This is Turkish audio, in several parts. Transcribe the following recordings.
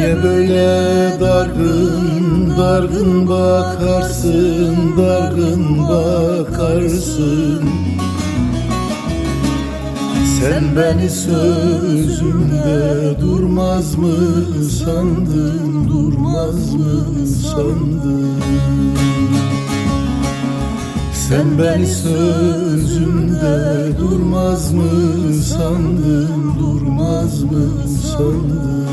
böyle dargın dargın bakarsın dargın bakarsın? Sen beni sözümde durmaz mı sandın durmaz mı sandın? Sen beni sözümde durmaz mı sandın durmaz mı sandın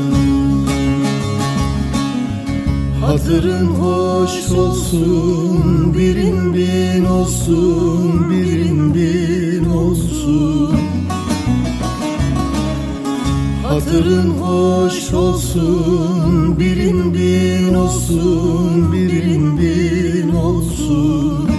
Hatırın hoş olsun, birin bin olsun, birin bin olsun. Hatırın hoş olsun, birin bin olsun, birin bin olsun.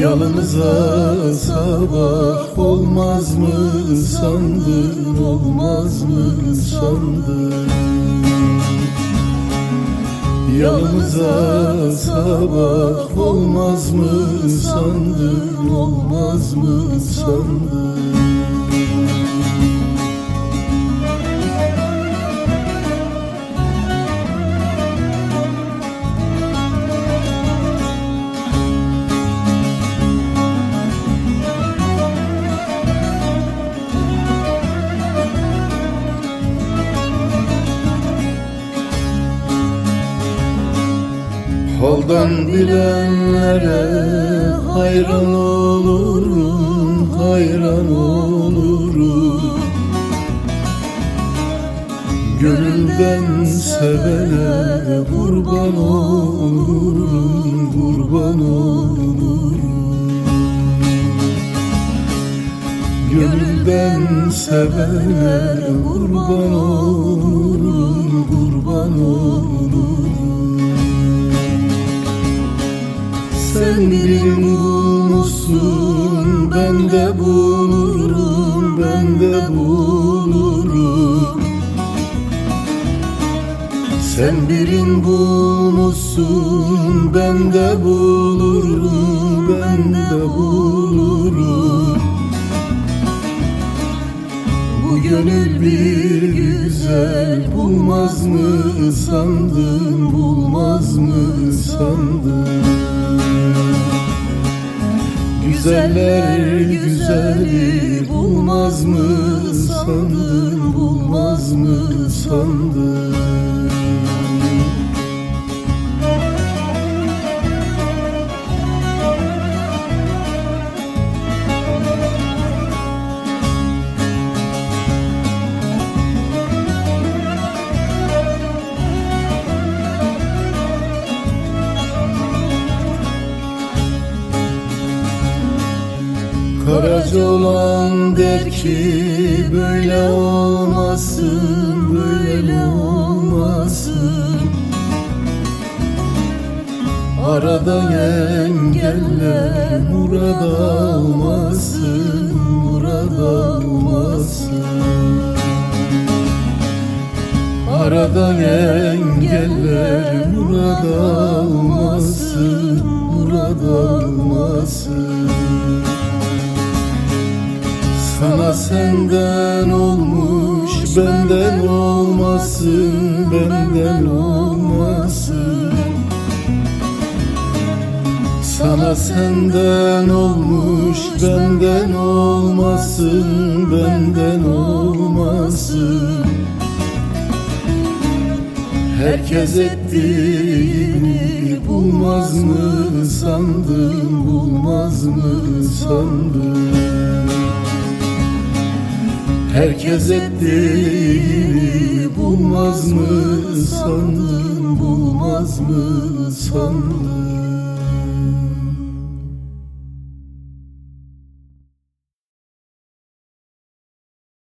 Yanımıza sabah olmaz mı sandın, olmaz mı sandın? Yanımıza sabah olmaz mı sandın, olmaz mı sandın? Haldan bilenlere hayran olurum, hayran olurum. Gönülden sevene kurban olurum, kurban olurum. Gönülden sevene kurban olurum, kurban olurum Sen birini bulmuşsun Ben de bulurum Ben de bulurum. Sen birin bulmuşsun Ben de bulurum Ben de bulurum. Bu gönül bir güzel Bulmaz mı sandın Bulmaz mı sandın Güzeller güzeli bulmaz mı? Sandın bulmaz mı? Sandın Karaca olan der ki böyle olmasın, böyle olmasın. Arada engeller murada almasın, murada almasın Arada engeller murada almasın, murada almasın sana senden olmuş benden olmasın benden olmasın. Sana senden olmuş benden olmasın benden olmasın. Herkes ettiğini bulmaz mı? Sandın bulmaz mı? Sandın Herkes ettiğini bulmaz mı sandın, bulmaz mı sandın?